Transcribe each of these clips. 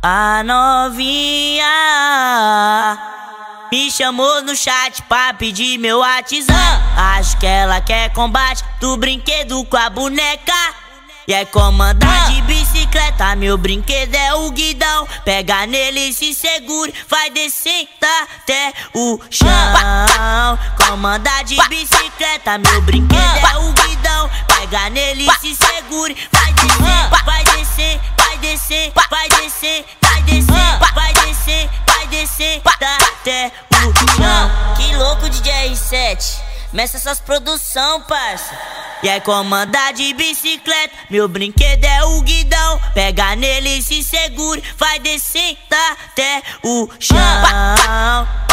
A novinha me chamou no chat pra pedir meu WhatsApp. Acho que ela quer combate do brinquedo com a boneca. E é comandar de bicicleta, meu brinquedo é o guidão. Pega nele, se segure, vai descer até o chão. Comandar de bicicleta, meu brinquedo é o guidão. Pega nele, se segure, vai descer, vai até o chão. Que louco DJ R7, meça essas produção, parça. E é comandar de bicicleta, meu brinquedo é o guidão. Pega nele, se segure, vai descer até o chão.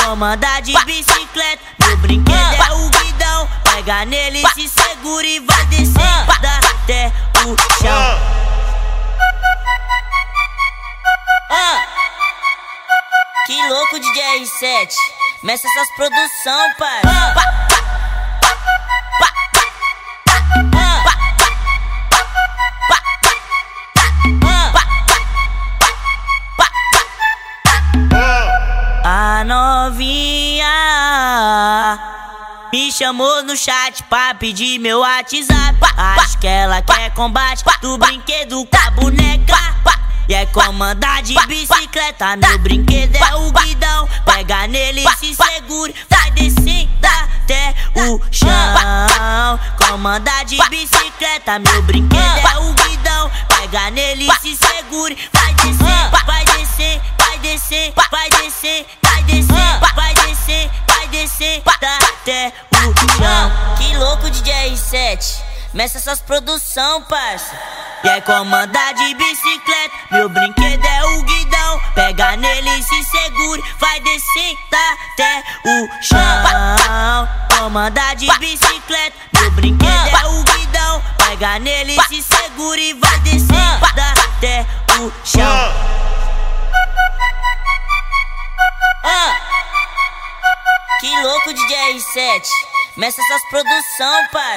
Comandar de bicicleta, meu brinquedo é o guidão. Pega nele, se segure, vai R7, meça essas produção, pai. A novinha me chamou no chat pra pedir meu WhatsApp. Acho que ela quer combate do brinquedo com a boneca. E é comandar de bicicleta, meu brinquedo é o guidão. Pega nele, se segure, vai descer até o chão. Comandar de bicicleta, meu brinquedo é o guidão. Pega nele, se segure, vai descer, vai descer, vai descer, vai descer, vai descer, vai descer, vai descer até o chão. Que louco DJ R7, meça essas produção, parça. E é comandar de bicicleta, meu brinquedo é o guidão. Pega nele, se segure, vai descer até o chão. Comandar de bicicleta, meu brinquedo é o guidão. Pega nele, se segure, vai descer até o chão. Ah. Que louco DJ R7, meça essas produção, pai.